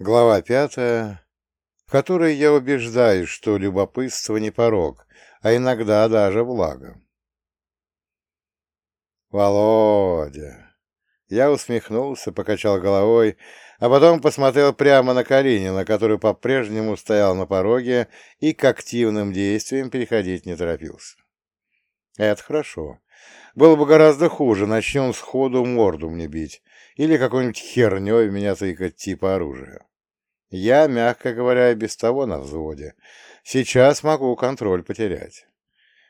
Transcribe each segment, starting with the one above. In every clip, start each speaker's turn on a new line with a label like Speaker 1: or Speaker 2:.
Speaker 1: Глава пятая, в которой я убеждаюсь, что любопытство не порог, а иногда даже благо. Володя! Я усмехнулся, покачал головой, а потом посмотрел прямо на Калинина, который по-прежнему стоял на пороге и к активным действиям переходить не торопился. Это хорошо. Было бы гораздо хуже, начнем сходу морду мне бить или какой-нибудь херней меня тыкать типа оружия. Я, мягко говоря, без того на взводе. Сейчас могу контроль потерять.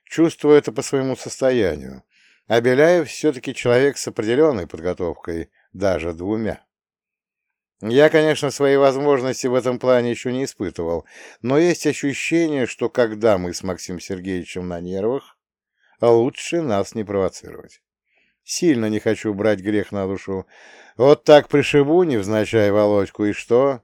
Speaker 1: Чувствую это по своему состоянию. А Беляев все-таки человек с определенной подготовкой, даже двумя. Я, конечно, свои возможности в этом плане еще не испытывал, но есть ощущение, что когда мы с Максимом Сергеевичем на нервах, лучше нас не провоцировать. Сильно не хочу брать грех на душу. Вот так пришибу, невзначай Володьку, и что?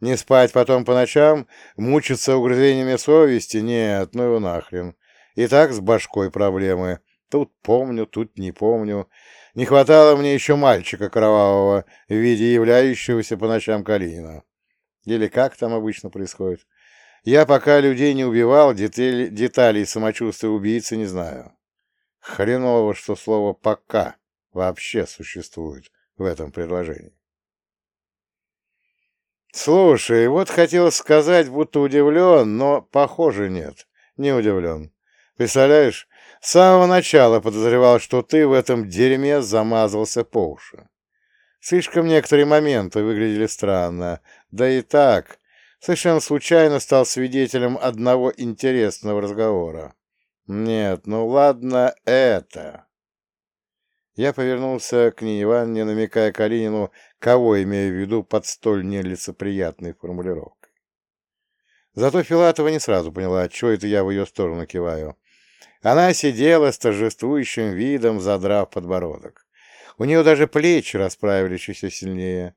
Speaker 1: Не спать потом по ночам, мучиться угрызениями совести? Нет, ну его нахрен. И так с башкой проблемы. Тут помню, тут не помню. Не хватало мне еще мальчика кровавого в виде являющегося по ночам Калинина. Или как там обычно происходит. Я пока людей не убивал, детали, деталей самочувствия убийцы не знаю. Хреново, что слово «пока» вообще существует в этом предложении. Слушай, вот хотел сказать, будто удивлен, но, похоже, нет, не удивлен. Представляешь, с самого начала подозревал, что ты в этом дерьме замазался по уши. Слишком некоторые моменты выглядели странно, да и так, совершенно случайно стал свидетелем одного интересного разговора. Нет, ну ладно это. Я повернулся к Нине Ивановне, намекая Калинину, кого имею в виду под столь нелицеприятной формулировкой. Зато Филатова не сразу поняла, что это я в ее сторону киваю. Она сидела с торжествующим видом, задрав подбородок. У нее даже плечи расправились еще сильнее.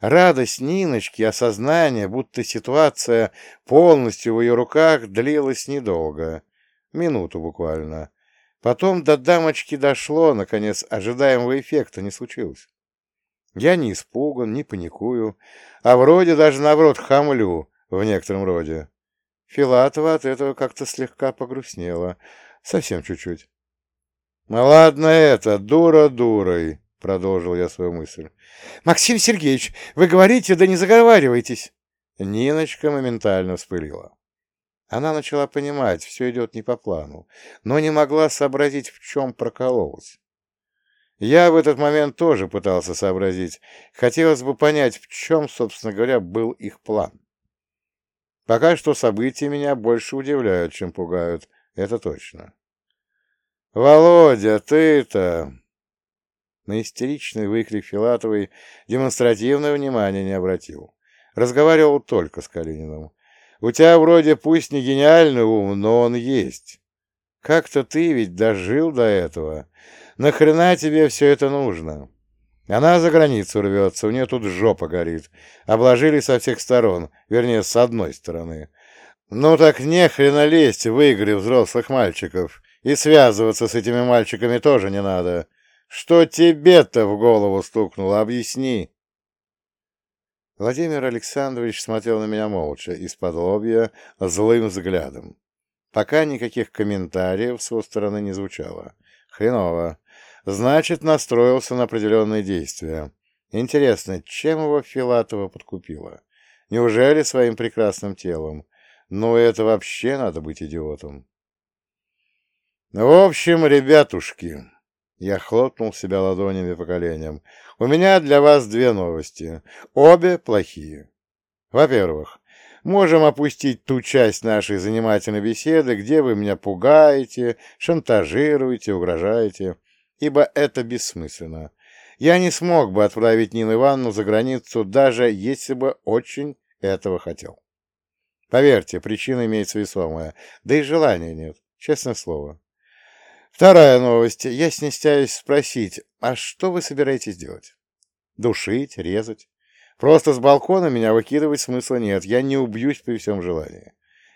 Speaker 1: Радость Ниночки, осознание, будто ситуация полностью в ее руках, длилась недолго. Минуту буквально. Потом до дамочки дошло, наконец, ожидаемого эффекта не случилось. Я не испуган, не паникую, а вроде даже, наоборот, хамлю в некотором роде. Филатова от этого как-то слегка погрустнела. Совсем чуть-чуть. «Ну ладно это, дура дурой», — продолжил я свою мысль. «Максим Сергеевич, вы говорите, да не заговаривайтесь!» Ниночка моментально вспылила. Она начала понимать, все идет не по плану, но не могла сообразить, в чем прокололась. Я в этот момент тоже пытался сообразить. Хотелось бы понять, в чем, собственно говоря, был их план. Пока что события меня больше удивляют, чем пугают, это точно. «Володя, ты-то...» На истеричный выкрик Филатовой демонстративное внимание не обратил. Разговаривал только с Калининым. У тебя вроде пусть не гениальный ум, но он есть. Как-то ты ведь дожил до этого. Нахрена тебе все это нужно? Она за границу рвется, у нее тут жопа горит. Обложили со всех сторон, вернее, с одной стороны. Ну так нехрена лезть в игры взрослых мальчиков. И связываться с этими мальчиками тоже не надо. Что тебе-то в голову стукнуло, объясни. Владимир Александрович смотрел на меня молча, из-под лобья, злым взглядом. Пока никаких комментариев с его стороны не звучало. Хреново. Значит, настроился на определенные действия. Интересно, чем его Филатова подкупила? Неужели своим прекрасным телом? Ну, это вообще надо быть идиотом. В общем, ребятушки, я хлопнул себя ладонями по коленям. «У меня для вас две новости. Обе плохие. Во-первых, можем опустить ту часть нашей занимательной беседы, где вы меня пугаете, шантажируете, угрожаете, ибо это бессмысленно. Я не смог бы отправить Нину Ивановну за границу, даже если бы очень этого хотел. Поверьте, причина имеется весомая, да и желания нет, честное слово. Вторая новость. Я снестяюсь спросить, а что вы собираетесь делать? Душить, резать? Просто с балкона меня выкидывать смысла нет, я не убьюсь при всем желании.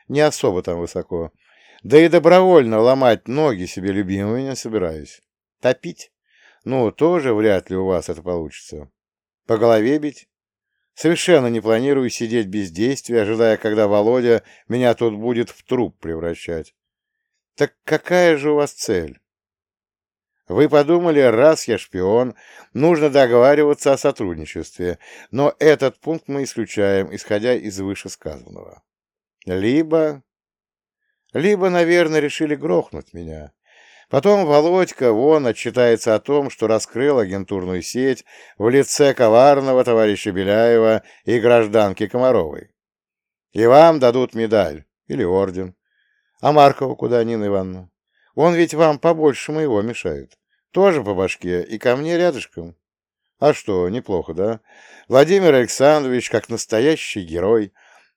Speaker 1: Не особо там высоко. Да и добровольно ломать ноги себе любимыми не собираюсь. Топить? Ну, тоже вряд ли у вас это получится. По голове бить? Совершенно не планирую сидеть без действия, ожидая, когда Володя меня тут будет в труп превращать. Так какая же у вас цель? Вы подумали, раз я шпион, нужно договариваться о сотрудничестве, но этот пункт мы исключаем, исходя из вышесказанного. Либо... Либо, наверное, решили грохнуть меня. Потом Володька вон отчитается о том, что раскрыл агентурную сеть в лице коварного товарища Беляева и гражданки Комаровой. И вам дадут медаль или орден. А Маркову куда, Нина Ивановна? Он ведь вам побольше моего мешает. Тоже по башке и ко мне рядышком. А что, неплохо, да? Владимир Александрович, как настоящий герой,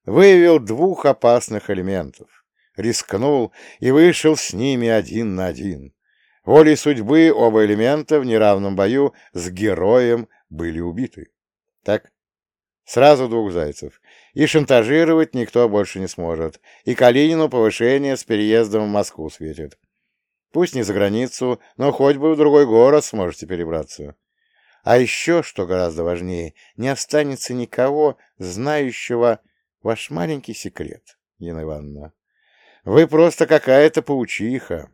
Speaker 1: выявил двух опасных элементов, рискнул и вышел с ними один на один. Волей судьбы оба элемента в неравном бою с героем были убиты. Так? Сразу двух зайцев. И шантажировать никто больше не сможет. И Калинину повышение с переездом в Москву светит. Пусть не за границу, но хоть бы в другой город сможете перебраться. А еще, что гораздо важнее, не останется никого, знающего ваш маленький секрет, Нина Ивановна. Вы просто какая-то паучиха.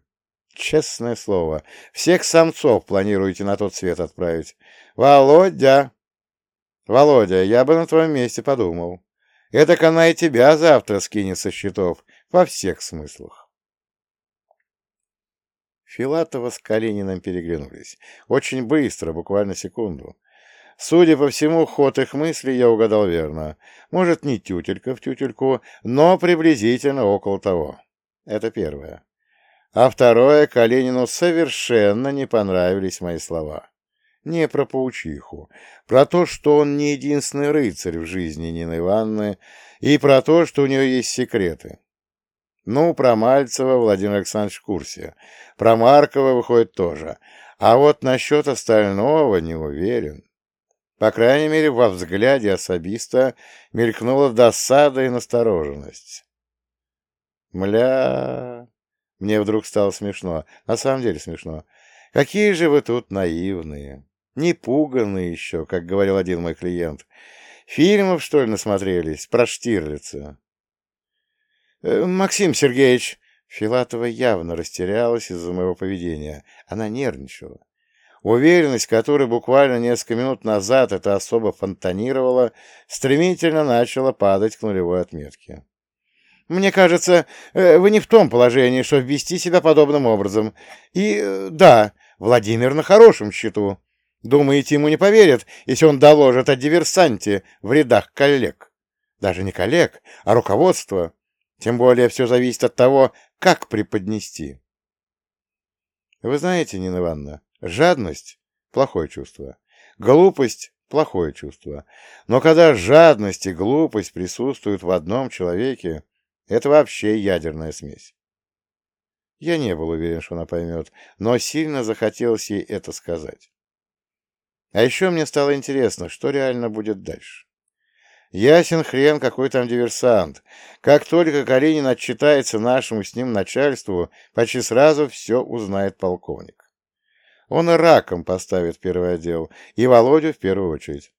Speaker 1: Честное слово, всех самцов планируете на тот свет отправить. Володя! Володя, я бы на твоем месте подумал. Эдак она и тебя завтра скинет со счетов во всех смыслах. Филатова с Калининым переглянулись. Очень быстро, буквально секунду. Судя по всему, ход их мыслей я угадал верно. Может, не тютелька в тютельку, но приблизительно около того. Это первое. А второе, Калинину совершенно не понравились мои слова. Не про паучиху, про то, что он не единственный рыцарь в жизни Нины Ивановны, и про то, что у нее есть секреты. Ну, про Мальцева Владимир Александрович в курсе. Про Маркова выходит тоже. А вот насчет остального не уверен. По крайней мере, во взгляде особиста мелькнула досада и настороженность. Мля... Мне вдруг стало смешно. На самом деле смешно. Какие же вы тут наивные. Не пуганные еще, как говорил один мой клиент. Фильмов, что ли, насмотрелись? Про Штирлица. Э, Максим Сергеевич... Филатова явно растерялась из-за моего поведения. Она нервничала. Уверенность, которой буквально несколько минут назад это особо фонтанировала, стремительно начала падать к нулевой отметке. Мне кажется, э, вы не в том положении, чтобы вести себя подобным образом. И э, да, Владимир на хорошем счету. Думаете, ему не поверят, если он доложит о диверсанте в рядах коллег? Даже не коллег, а руководства. Тем более все зависит от того, как преподнести. Вы знаете, Нина Ивановна, жадность — плохое чувство. Глупость — плохое чувство. Но когда жадность и глупость присутствуют в одном человеке, это вообще ядерная смесь. Я не был уверен, что она поймет, но сильно захотелось ей это сказать. А еще мне стало интересно, что реально будет дальше. Ясен хрен, какой там диверсант. Как только Калинин отчитается нашему с ним начальству, почти сразу все узнает полковник. Он и раком поставит первый отдел, и Володю в первую очередь.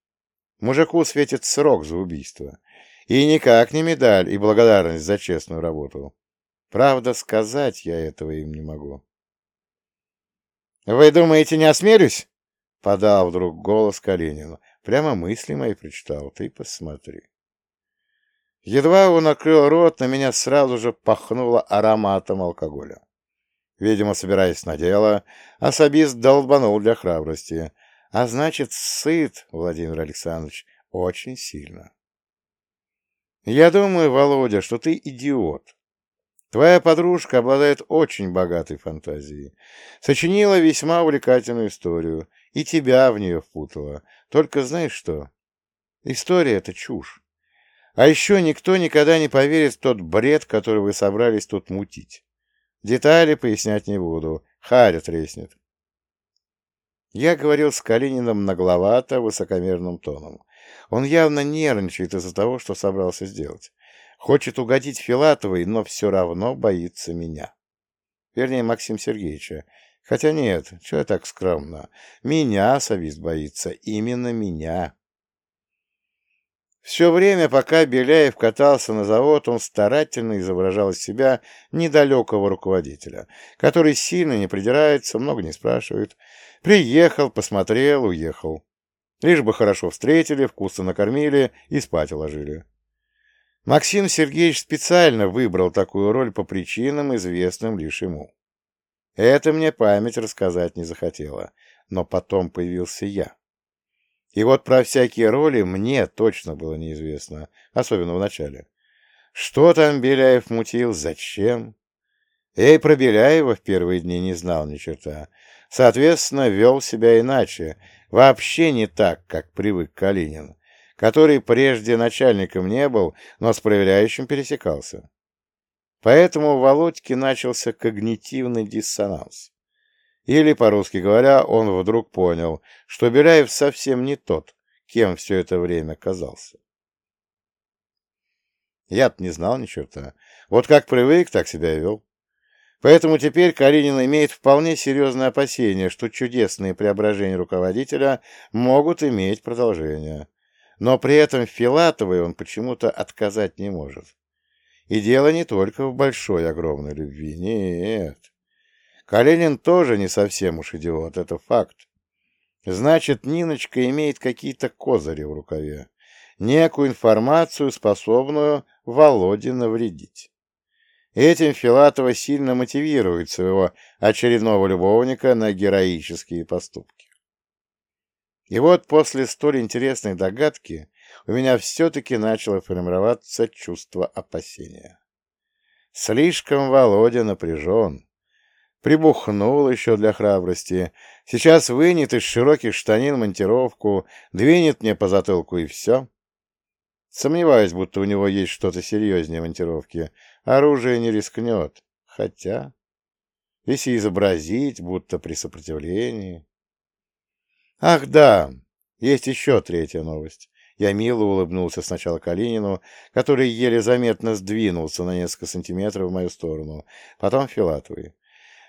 Speaker 1: Мужику светит срок за убийство. И никак не медаль и благодарность за честную работу. Правда, сказать я этого им не могу. «Вы думаете, не осмелюсь?» — подал вдруг голос Калинину. Прямо мысли мои прочитал. Ты посмотри. Едва он открыл рот, на меня сразу же пахнуло ароматом алкоголя. Видимо, собираясь на дело, особист долбанул для храбрости. А значит, сыт, Владимир Александрович, очень сильно. Я думаю, Володя, что ты идиот. Твоя подружка обладает очень богатой фантазией. Сочинила весьма увлекательную историю, и тебя в нее впутала. Только знаешь что? История — это чушь. А еще никто никогда не поверит в тот бред, который вы собрались тут мутить. Детали пояснять не буду. Харя треснет. Я говорил с Калининым нагловато, высокомерным тоном. Он явно нервничает из-за того, что собрался сделать. Хочет угодить Филатовой, но все равно боится меня. Вернее, Максим Сергеевича. Хотя нет, что я так скромно. Меня совист боится. Именно меня. Все время, пока Беляев катался на завод, он старательно изображал из себя недалекого руководителя, который сильно не придирается, много не спрашивает. Приехал, посмотрел, уехал. Лишь бы хорошо встретили, вкусно накормили и спать уложили. Максим Сергеевич специально выбрал такую роль по причинам, известным лишь ему. Это мне память рассказать не захотела, но потом появился я. И вот про всякие роли мне точно было неизвестно, особенно в начале. Что там Беляев мутил, зачем? Эй, про Беляева в первые дни не знал ни черта. Соответственно, вел себя иначе, вообще не так, как привык Калинин, который прежде начальником не был, но с проверяющим пересекался. Поэтому у Володьки начался когнитивный диссонанс. Или, по-русски говоря, он вдруг понял, что Беляев совсем не тот, кем все это время казался. Я-то не знал ни черта. Вот как привык, так себя и вел. Поэтому теперь Калинин имеет вполне серьезное опасение, что чудесные преображения руководителя могут иметь продолжение. Но при этом Филатовой он почему-то отказать не может. И дело не только в большой огромной любви, нет. Калинин тоже не совсем уж идиот, это факт. Значит, Ниночка имеет какие-то козыри в рукаве, некую информацию, способную Володе навредить. Этим Филатова сильно мотивирует своего очередного любовника на героические поступки. И вот после столь интересной догадки у меня все-таки начало формироваться чувство опасения. Слишком Володя напряжен, Прибухнул еще для храбрости. Сейчас вынет из широких штанин монтировку, двинет мне по затылку и все. Сомневаюсь, будто у него есть что-то серьезнее монтировки. Оружие не рискнет. Хотя, если изобразить, будто при сопротивлении... Ах, да, есть еще третья новость. Я мило улыбнулся сначала Калинину, который еле заметно сдвинулся на несколько сантиметров в мою сторону, потом Филатовой.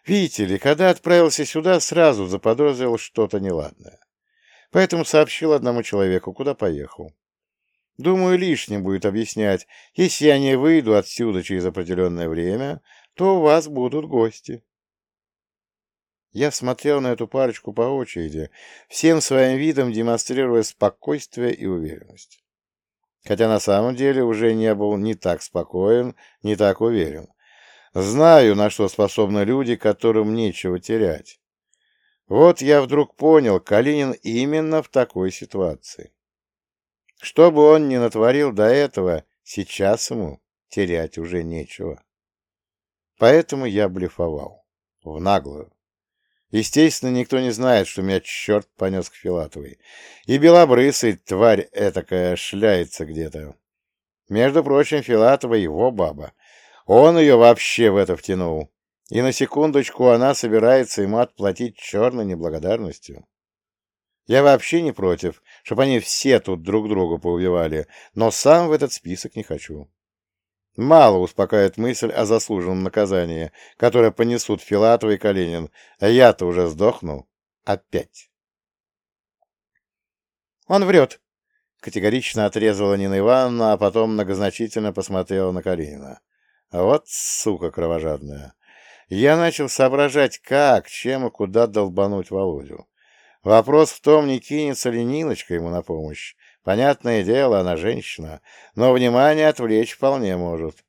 Speaker 1: Видите ли, когда отправился сюда, сразу заподозрил что-то неладное. Поэтому сообщил одному человеку, куда поехал. Думаю, лишним будет объяснять, если я не выйду отсюда через определенное время, то у вас будут гости. Я смотрел на эту парочку по очереди, всем своим видом демонстрируя спокойствие и уверенность. Хотя на самом деле уже не был ни так спокоен, ни так уверен. Знаю, на что способны люди, которым нечего терять. Вот я вдруг понял, Калинин именно в такой ситуации. Что бы он ни натворил до этого, сейчас ему терять уже нечего. Поэтому я блефовал. В наглую. Естественно, никто не знает, что меня черт понес к Филатовой. И белобрысый, тварь этакая, шляется где-то. Между прочим, Филатова его баба, он ее вообще в это втянул. И на секундочку она собирается ему отплатить черной неблагодарностью. Я вообще не против, чтобы они все тут друг друга поубивали, но сам в этот список не хочу. Мало успокаивает мысль о заслуженном наказании, которое понесут Филатов и Калинин, а я-то уже сдохну. Опять. Он врет. Категорично отрезала Нина Ивановна, а потом многозначительно посмотрела на Калинина. Вот сука кровожадная. Я начал соображать, как, чем и куда долбануть Володю. Вопрос в том, не кинется ли Ниночка ему на помощь. Понятное дело, она женщина, но внимание отвлечь вполне может.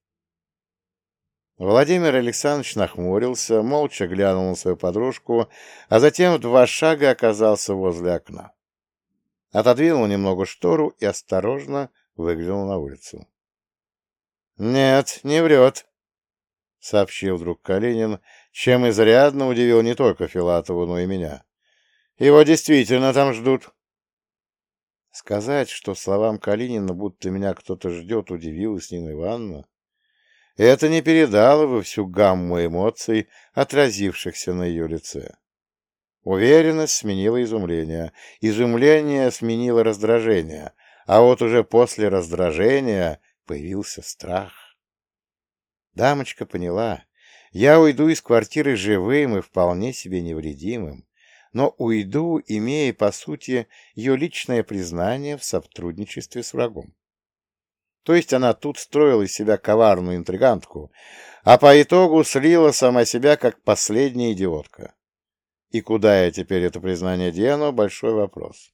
Speaker 1: Владимир Александрович нахмурился, молча глянул на свою подружку, а затем в два шага оказался возле окна. Отодвинул немного штору и осторожно выглянул на улицу. «Нет, не врет», — сообщил вдруг Калинин, чем изрядно удивил не только Филатову, но и меня. «Его действительно там ждут». Сказать, что словам Калинина, будто меня кто-то ждет, удивилась Нина Ивановна, это не передало бы всю гамму эмоций, отразившихся на ее лице. Уверенность сменила изумление, изумление сменило раздражение, а вот уже после раздражения появился страх. Дамочка поняла, я уйду из квартиры живым и вполне себе невредимым, но уйду, имея, по сути, ее личное признание в сотрудничестве с врагом. То есть она тут строила из себя коварную интригантку, а по итогу слила сама себя как последняя идиотка. И куда я теперь это признание дену — большой вопрос.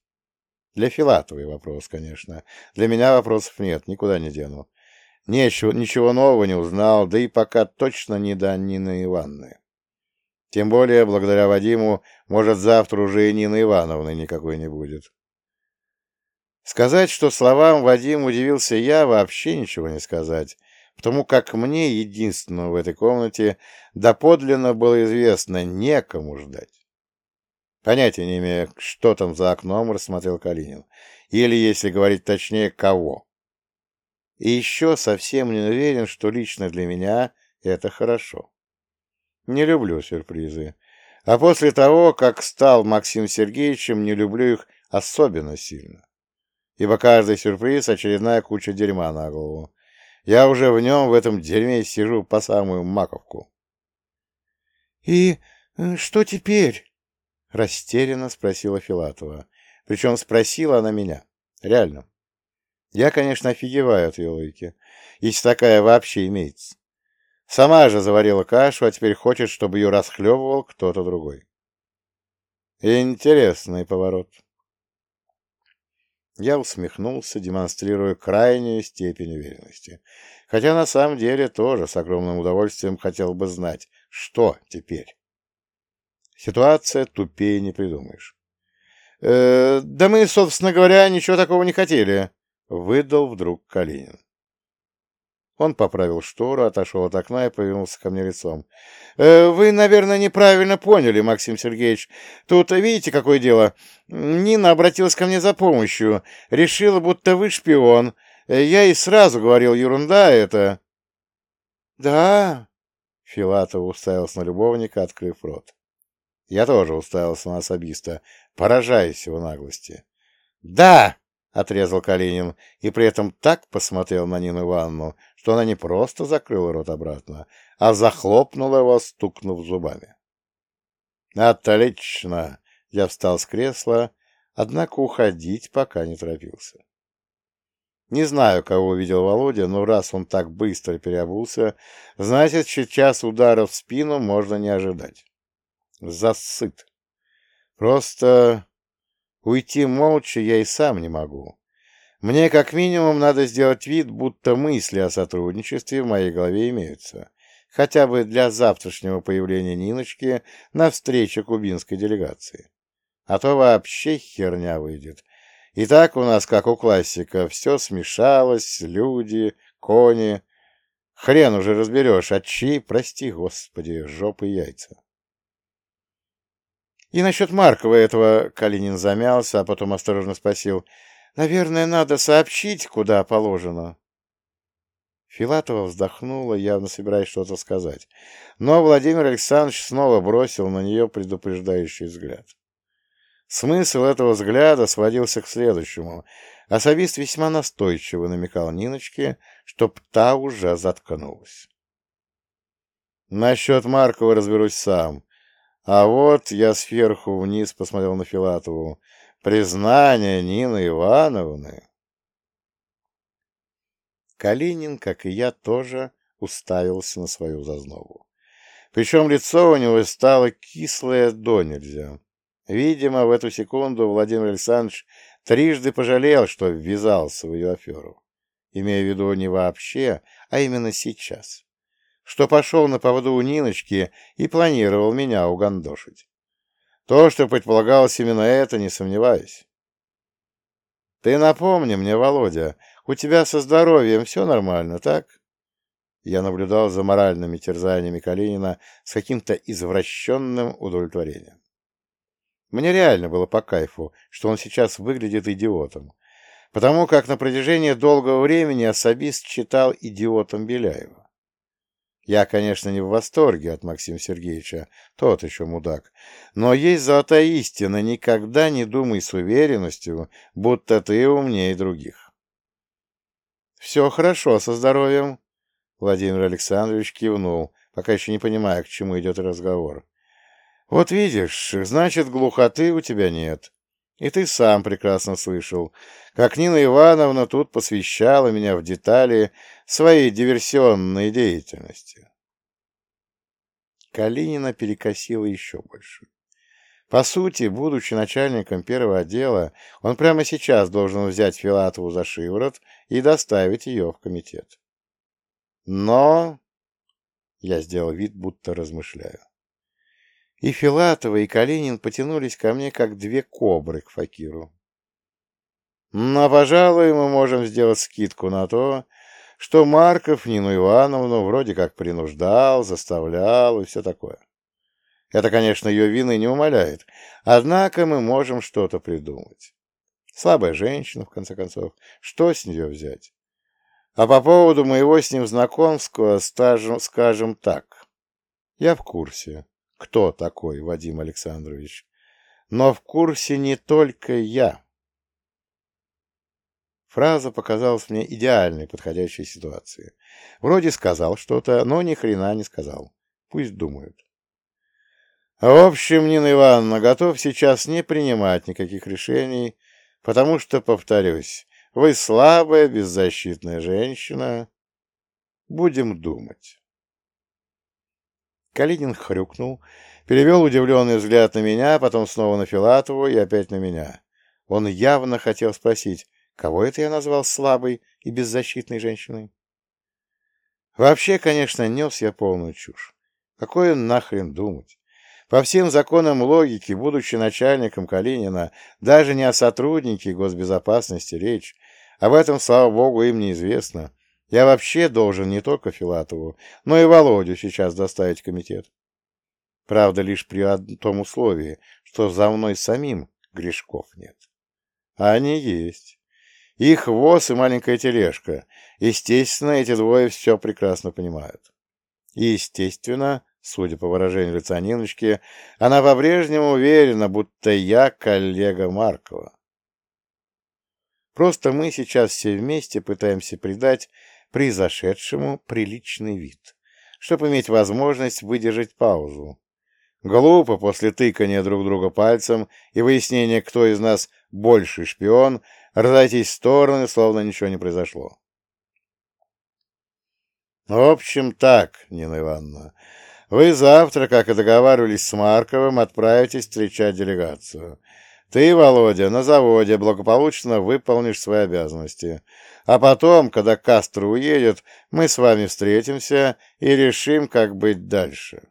Speaker 1: Для Филатовой вопрос, конечно. Для меня вопросов нет, никуда не дену. Ничего, ничего нового не узнал, да и пока точно не до Нины Ивановны. Тем более, благодаря Вадиму, может, завтра уже и Нины Ивановны никакой не будет. Сказать, что словам Вадим удивился я, вообще ничего не сказать, потому как мне, единственному в этой комнате, доподлинно было известно, некому ждать. Понятия не имея, что там за окном, рассмотрел Калинин. Или, если говорить точнее, кого. И еще совсем не уверен, что лично для меня это хорошо. Не люблю сюрпризы. А после того, как стал Максим Сергеевичем, не люблю их особенно сильно. Ибо каждый сюрприз — очередная куча дерьма на голову. Я уже в нем, в этом дерьме, сижу по самую маковку. — И э, что теперь? — растерянно спросила Филатова. Причем спросила она меня. Реально. Я, конечно, офигеваю от ее логики, если такая вообще имеется. Сама же заварила кашу, а теперь хочет, чтобы ее расхлебывал кто-то другой. Интересный поворот. Я усмехнулся, демонстрируя крайнюю степень уверенности. Хотя на самом деле тоже с огромным удовольствием хотел бы знать, что теперь. Ситуация тупее не придумаешь. «Э, «Да мы, собственно говоря, ничего такого не хотели», — выдал вдруг Калинин. Он поправил штору, отошел от окна и повернулся ко мне лицом. «Э, «Вы, наверное, неправильно поняли, Максим Сергеевич. Тут видите, какое дело? Нина обратилась ко мне за помощью. Решила, будто вы шпион. Я и сразу говорил, ерунда это». «Да?» — Филатов уставился на любовника, открыв рот. Я тоже уставился на особиста, поражаясь его наглости. «Да!» — отрезал Калинин, и при этом так посмотрел на Нину Ивановну, что она не просто закрыла рот обратно, а захлопнула его, стукнув зубами. «Отлично!» — я встал с кресла, однако уходить пока не торопился. Не знаю, кого увидел Володя, но раз он так быстро переобулся, значит, сейчас удара в спину можно не ожидать засыт. Просто уйти молча я и сам не могу. Мне как минимум надо сделать вид, будто мысли о сотрудничестве в моей голове имеются, хотя бы для завтрашнего появления Ниночки на встрече кубинской делегации. А то вообще херня выйдет. И так у нас, как у классика, все смешалось, люди, кони. Хрен уже разберешь, от чьи, прости господи, жопы и яйца. И насчет Маркова этого Калинин замялся, а потом осторожно спросил. Наверное, надо сообщить, куда положено. Филатова вздохнула, явно собираясь что-то сказать. Но Владимир Александрович снова бросил на нее предупреждающий взгляд. Смысл этого взгляда сводился к следующему. Особист весьма настойчиво намекал Ниночке, чтоб та уже заткнулась. Насчет Маркова разберусь сам. А вот я сверху вниз посмотрел на Филатову. Признание Нины Ивановны. Калинин, как и я, тоже уставился на свою зазнову. Причем лицо у него стало кислое до нельзя. Видимо, в эту секунду Владимир Александрович трижды пожалел, что ввязался в ее аферу, имея в виду не вообще, а именно сейчас что пошел на поводу у Ниночки и планировал меня угандошить. То, что предполагалось именно это, не сомневаюсь. Ты напомни мне, Володя, у тебя со здоровьем все нормально, так? Я наблюдал за моральными терзаниями Калинина с каким-то извращенным удовлетворением. Мне реально было по кайфу, что он сейчас выглядит идиотом, потому как на протяжении долгого времени особист читал идиотом Беляева. Я, конечно, не в восторге от Максима Сергеевича, тот еще мудак. Но есть золотая истина, никогда не думай с уверенностью, будто ты умнее других. «Все хорошо со здоровьем», — Владимир Александрович кивнул, пока еще не понимая, к чему идет разговор. «Вот видишь, значит, глухоты у тебя нет. И ты сам прекрасно слышал, как Нина Ивановна тут посвящала меня в детали своей диверсионной деятельности. Калинина перекосила еще больше. По сути, будучи начальником первого отдела, он прямо сейчас должен взять Филатову за шиворот и доставить ее в комитет. Но... Я сделал вид, будто размышляю. И Филатова, и Калинин потянулись ко мне, как две кобры к факиру. Но, пожалуй, мы можем сделать скидку на то, что Марков Нину Ивановну вроде как принуждал, заставлял и все такое. Это, конечно, ее вины не умаляет, однако мы можем что-то придумать. Слабая женщина, в конце концов, что с нее взять? А по поводу моего с ним знакомства, скажем, так, я в курсе кто такой Вадим Александрович. Но в курсе не только я. Фраза показалась мне идеальной подходящей ситуации. Вроде сказал что-то, но ни хрена не сказал. Пусть думают. В общем, Нина Ивановна, готов сейчас не принимать никаких решений, потому что, повторюсь, вы слабая, беззащитная женщина. Будем думать. Калинин хрюкнул, перевел удивленный взгляд на меня, потом снова на Филатову и опять на меня. Он явно хотел спросить, кого это я назвал слабой и беззащитной женщиной? Вообще, конечно, нес я полную чушь. Какое нахрен думать? По всем законам логики, будучи начальником Калинина, даже не о сотруднике госбезопасности речь, об этом, слава богу, им неизвестно, я вообще должен не только Филатову, но и Володю сейчас доставить в комитет. Правда, лишь при том условии, что за мной самим грешков нет. А они есть. Их воз и маленькая тележка. Естественно, эти двое все прекрасно понимают. И, естественно, судя по выражению лица Ниночки, она по-прежнему уверена, будто я коллега Маркова. Просто мы сейчас все вместе пытаемся придать произошедшему приличный вид, чтобы иметь возможность выдержать паузу. Глупо после тыкания друг друга пальцем и выяснения, кто из нас больший шпион, разойтись в стороны, словно ничего не произошло. В общем, так, Нина Ивановна, вы завтра, как и договаривались с Марковым, отправитесь встречать делегацию. Ты, Володя, на заводе благополучно выполнишь свои обязанности. А потом, когда Кастро уедет, мы с вами встретимся и решим, как быть дальше.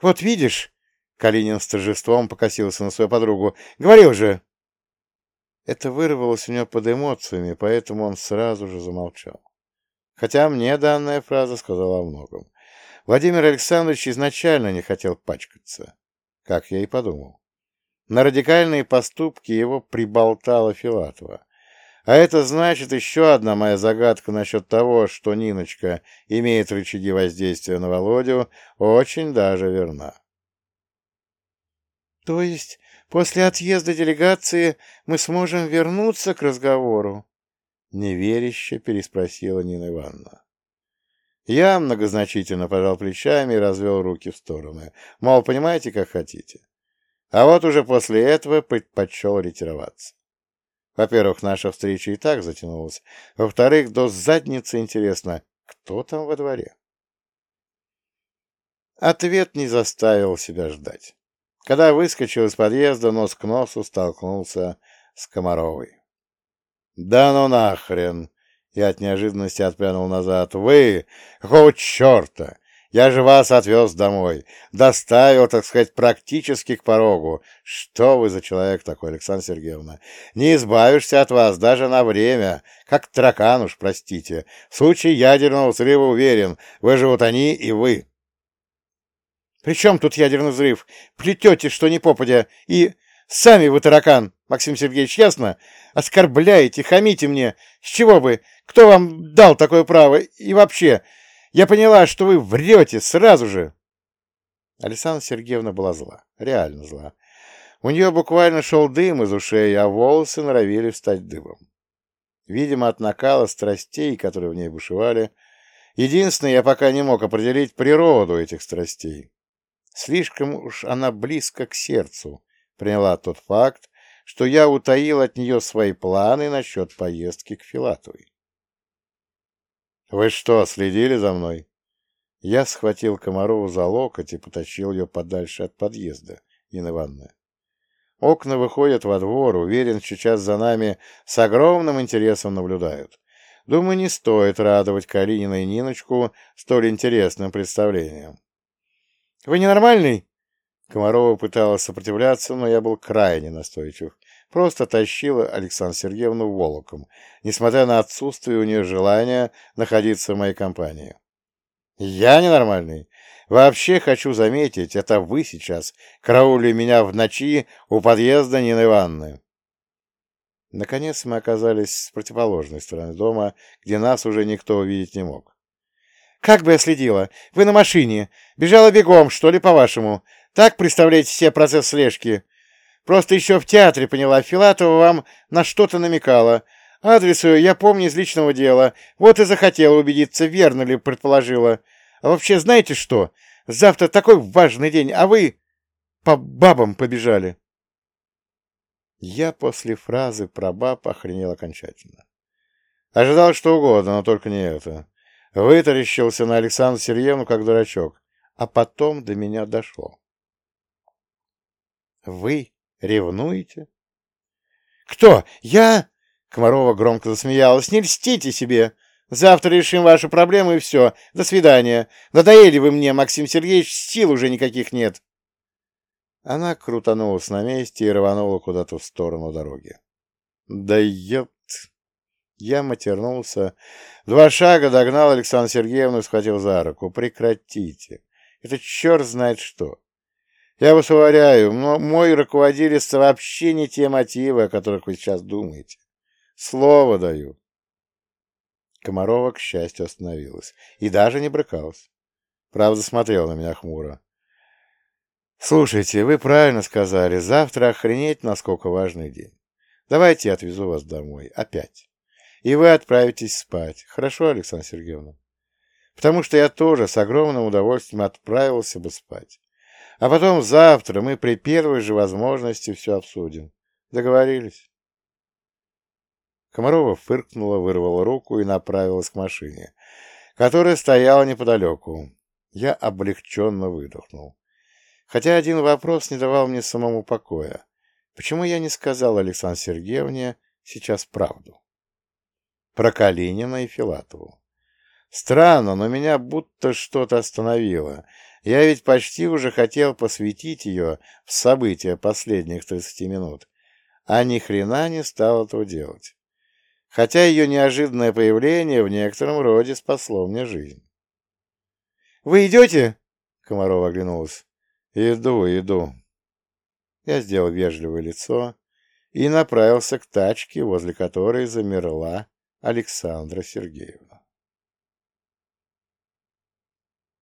Speaker 1: Вот видишь, Калинин с торжеством покосился на свою подругу. Говорил же. Это вырвалось у него под эмоциями, поэтому он сразу же замолчал. Хотя мне данная фраза сказала о многом. Владимир Александрович изначально не хотел пачкаться, как я и подумал. На радикальные поступки его приболтала Филатова. А это значит еще одна моя загадка насчет того, что Ниночка имеет рычаги воздействия на Володю, очень даже верна. — То есть после отъезда делегации мы сможем вернуться к разговору? — неверяще переспросила Нина Ивановна. Я многозначительно пожал плечами и развел руки в стороны. Мол, понимаете, как хотите. А вот уже после этого предпочел ретироваться. Во-первых, наша встреча и так затянулась. Во-вторых, до задницы интересно, кто там во дворе? Ответ не заставил себя ждать. Когда выскочил из подъезда, нос к носу столкнулся с Комаровой. «Да ну нахрен!» Я от неожиданности отпрянул назад. «Вы! Какого черта? Я же вас отвез домой. Доставил, так сказать, практически к порогу. Что вы за человек такой, Александра Сергеевна? Не избавишься от вас даже на время. Как таракан уж, простите. В случае ядерного взрыва уверен, выживут они и вы. При чем тут ядерный взрыв? Плетете, что не попадя, и... Сами вы таракан, Максим Сергеевич, ясно? Оскорбляете, хамите мне. С чего бы? Кто вам дал такое право? И вообще... Я поняла, что вы врете сразу же. Александра Сергеевна была зла, реально зла. У нее буквально шел дым из ушей, а волосы норовили встать дыбом. Видимо, от накала страстей, которые в ней бушевали. Единственное, я пока не мог определить природу этих страстей. Слишком уж она близко к сердцу, приняла тот факт, что я утаил от нее свои планы насчет поездки к Филатовой. «Вы что, следили за мной?» Я схватил Комарову за локоть и потащил ее подальше от подъезда, Нина Ивановна. Окна выходят во двор, уверен, сейчас за нами с огромным интересом наблюдают. Думаю, не стоит радовать Калинина и Ниночку столь интересным представлением. — Вы ненормальный? Комарова пыталась сопротивляться, но я был крайне настойчив. Просто тащила Александру Сергеевну волоком, несмотря на отсутствие у нее желания находиться в моей компании. Я ненормальный. Вообще хочу заметить, это вы сейчас караулили меня в ночи у подъезда Нины Ивановны. Наконец мы оказались с противоположной стороны дома, где нас уже никто увидеть не мог. «Как бы я следила? Вы на машине. Бежала бегом, что ли, по-вашему? Так представляете себе процесс слежки? Просто еще в театре поняла, Филатова вам на что-то намекала. Адрес ее я помню из личного дела. Вот и захотела убедиться, верно ли предположила. А вообще, знаете что? Завтра такой важный день, а вы по бабам побежали. Я после фразы про баб охренел окончательно. Ожидал что угодно, но только не это. Вытаращился на Александру Сергеевну как дурачок, а потом до меня дошло. «Вы ревнуете?» «Кто? Я?» Комарова громко засмеялась. «Не льстите себе! Завтра решим ваши проблемы и все. До свидания. Надоели вы мне, Максим Сергеевич, сил уже никаких нет». Она крутанулась на месте и рванула куда-то в сторону дороги. «Да ёпт!» Я матернулся. Два шага догнал Александру Сергеевну и схватил за руку. «Прекратите! Это черт знает что! Я вас уверяю, мой руководитель вообще не те мотивы, о которых вы сейчас думаете. Слово даю!» Комарова, к счастью, остановилась и даже не брыкалась. Правда, смотрела на меня хмуро. «Слушайте, вы правильно сказали. Завтра охренеть, насколько важный день. Давайте я отвезу вас домой. Опять. И вы отправитесь спать. Хорошо, Александра Сергеевна? Потому что я тоже с огромным удовольствием отправился бы спать. А потом завтра мы при первой же возможности все обсудим. Договорились?» Комарова фыркнула, вырвала руку и направилась к машине, которая стояла неподалеку. Я облегченно выдохнул. Хотя один вопрос не давал мне самому покоя. Почему я не сказал Александре Сергеевне сейчас правду? Про Калинина и Филатову. Странно, но меня будто что-то остановило. Я ведь почти уже хотел посвятить ее в события последних 30 минут, а ни хрена не стал этого делать. Хотя ее неожиданное появление в некотором роде спасло мне жизнь. «Вы идете?» — Комарова оглянулась. «Иду, иду». Я сделал вежливое лицо и направился к тачке, возле которой замерла Александра Сергеевна.